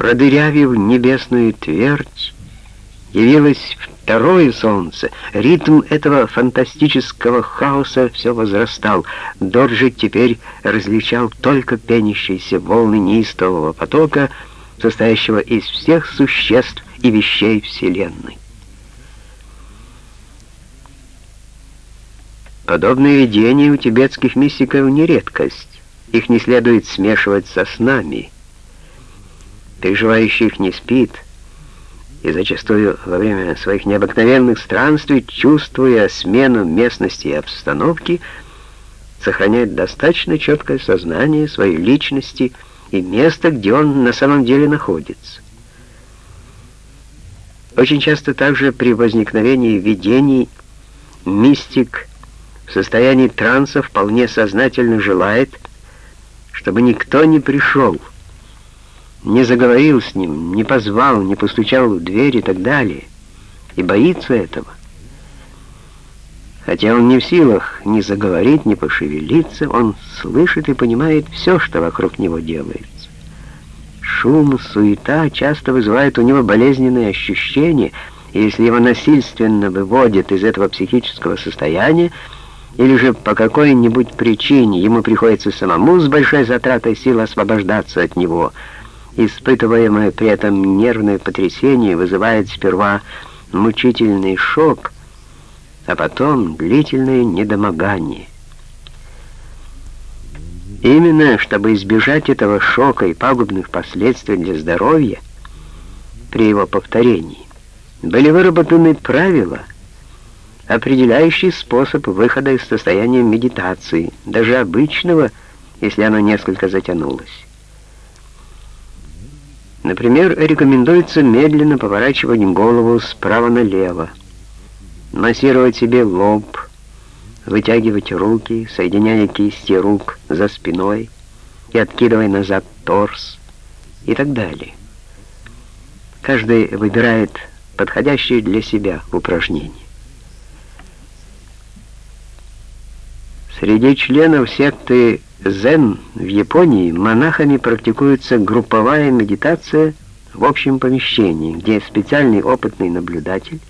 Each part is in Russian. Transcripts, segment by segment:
продырявив небесную твердь, явилось второе солнце. Ритм этого фантастического хаоса все возрастал. Дорджик теперь различал только пенящиеся волны неистового потока, состоящего из всех существ и вещей Вселенной. Подобные видения у тибетских мистиков не редкость. Их не следует смешивать со снами. Переживающий их не спит — и зачастую во время своих необыкновенных странствий, чувствуя смену местности и обстановки, сохраняет достаточно четкое сознание своей личности и места, где он на самом деле находится. Очень часто также при возникновении видений мистик в состоянии транса вполне сознательно желает, чтобы никто не пришел, не заговорил с ним, не позвал, не постучал в дверь и так далее, и боится этого. Хотя он не в силах ни заговорить, ни пошевелиться, он слышит и понимает все, что вокруг него делается. Шум, суета часто вызывают у него болезненные ощущения, и если его насильственно выводят из этого психического состояния, или же по какой-нибудь причине ему приходится самому с большой затратой сил освобождаться от него – Испытываемое при этом нервное потрясение вызывает сперва мучительный шок, а потом длительное недомогание. Именно чтобы избежать этого шока и пагубных последствий для здоровья при его повторении, были выработаны правила, определяющие способ выхода из состояния медитации, даже обычного, если оно несколько затянулось. Например, рекомендуется медленно поворачивать голову справа налево, массировать себе лоб, вытягивать руки, соединяя кисти рук за спиной и откидывая назад торс и так далее. Каждый выбирает подходящее для себя упражнение. Среди членов секты Зен в Японии монахами практикуется групповая медитация в общем помещении, где специальный опытный наблюдатель,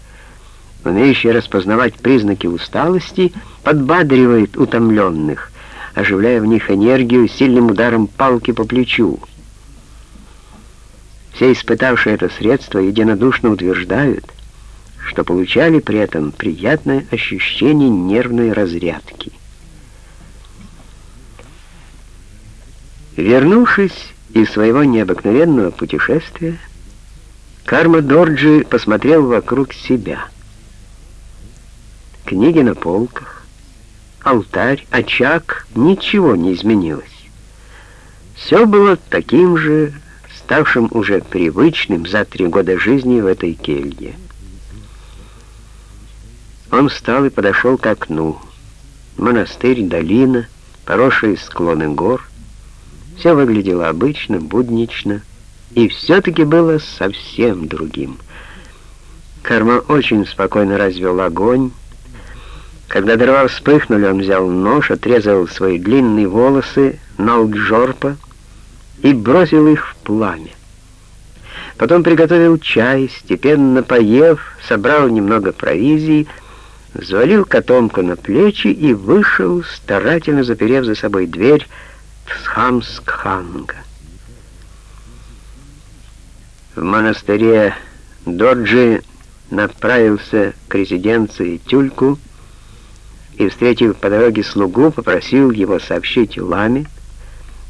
умеющий распознавать признаки усталости, подбадривает утомленных, оживляя в них энергию сильным ударом палки по плечу. Все испытавшие это средство единодушно утверждают, что получали при этом приятное ощущение нервной разрядки. Вернувшись из своего необыкновенного путешествия, Карма Дорджи посмотрел вокруг себя. Книги на полках, алтарь, очаг, ничего не изменилось. Все было таким же, ставшим уже привычным за три года жизни в этой келье. Он встал и подошел к окну. Монастырь, долина, поросшие склоны гор, все выглядело обычно, буднично, и все-таки было совсем другим. Карма очень спокойно развел огонь. Когда дрова вспыхнули, он взял нож, отрезал свои длинные волосы, налг жорпа и бросил их в пламя. Потом приготовил чай, степенно поев, собрал немного провизии, взвалил котомку на плечи и вышел, старательно заперев за собой дверь, Схамскханга. В монастыре Доджи направился к резиденции Тюльку и, встретив по дороге слугу, попросил его сообщить ламе,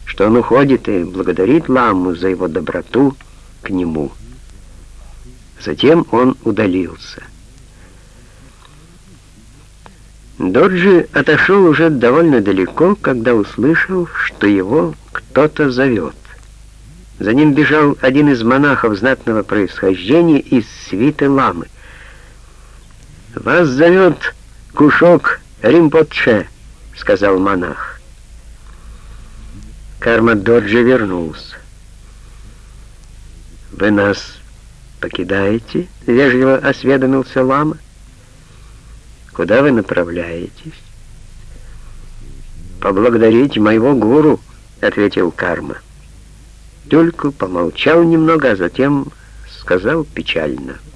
что он уходит и благодарит ламу за его доброту к нему. Затем он удалился. Доджи отошел уже довольно далеко, когда услышал, что его кто-то зовет. За ним бежал один из монахов знатного происхождения из свиты ламы. «Вас зовет Кушок Римпотше», — сказал монах. Карма Доджи вернулся. «Вы нас покидаете?» — вежливо осведомился лама. Куда вы направляетесь? Поблагодарить моего гуру, ответил Карма. кастрюльку, помолчал немного, а затем сказал печально —